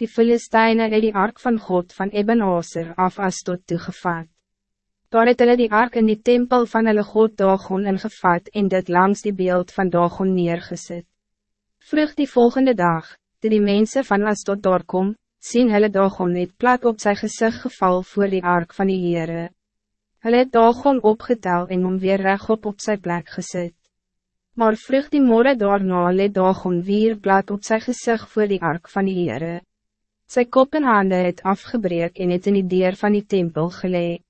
Die Filisteine het die ark van God van Ebenezer af as tot toegevat. Daar het hulle die ark in die tempel van hulle God Dagon ingevat en dit langs die beeld van Dagon neergezet. Vroeg die volgende dag, toe die mensen van Astot daar kom, sien hulle Dagon het plat op zijn gezicht geval voor die ark van die Heere. Hulle het Dagon opgetel en om weer rechtop op zijn plek gezet. Maar vroeg die morgen daarna let Dagon weer plat op zijn gezicht voor die ark van die Heere. Sy kop en hande het afgebreek en het in die deur van die tempel geleid.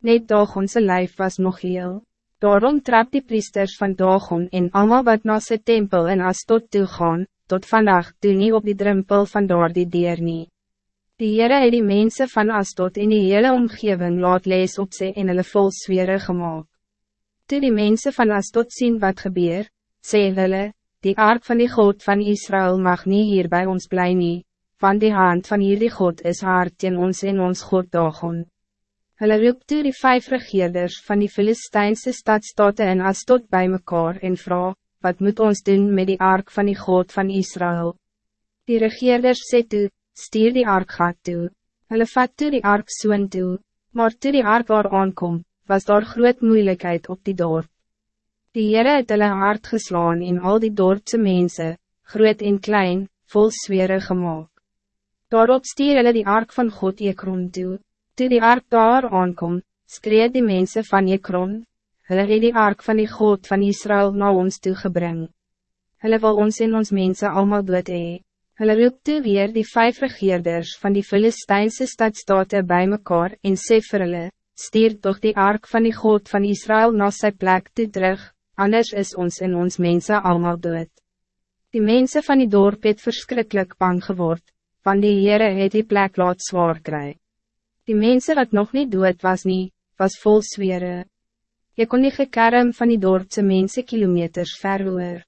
Net Dagon sy lijf was nog heel. Daarom trap die priesters van Dagon en allemaal wat na sy tempel en as tot toe gaan, tot vandaag toe nie op die drempel van daar die deur nie. Die Heere het die mense van Astot in die hele omgeving laat lees op sy en hulle vol swere gemaakt. Toe die mense van Astot zien wat gebeur, sê hulle, die ark van die God van Israël mag niet hier bij ons bly nie, want die hand van hierdie God is hard in ons en ons God dagon. Hulle roep toe die vijf regeerders van die Filistijnse stadstaten in Astot bij mekaar en vraag, wat moet ons doen met die ark van die God van Israël? Die regeerders sê toe, stuur die ark gaat toe. Hulle vat toe die ark soon toe, maar toe die ark waar aankom, was daar groot moeilijkheid op die dorp. Die Heere het hulle hart geslaan in al die dorpse mensen, groot en klein, vol swere gemaakt. Daarop stuur hulle die ark van God Ekron toe. Toe die ark daar aankom, skree die mensen van Ekron, hulle het die ark van die God van Israël na ons toegebring. Hulle wil ons en ons mensen allemaal dood hee. Hulle roep toe weer die vijf regeerders van die Filistijnse stadstaten bij mekaar en sê vir hulle, stuur toch die ark van die God van Israël na sy plek toe terug, anders is ons en ons mensen allemaal dood. Die mensen van die dorp het verschrikkelijk bang geword, van die Heere het die plek laat zwaar kry. Die mensen wat nog niet dood was nie, was vol zweren. Je kon die gekerm van die dorpse mensen kilometers ver hoor.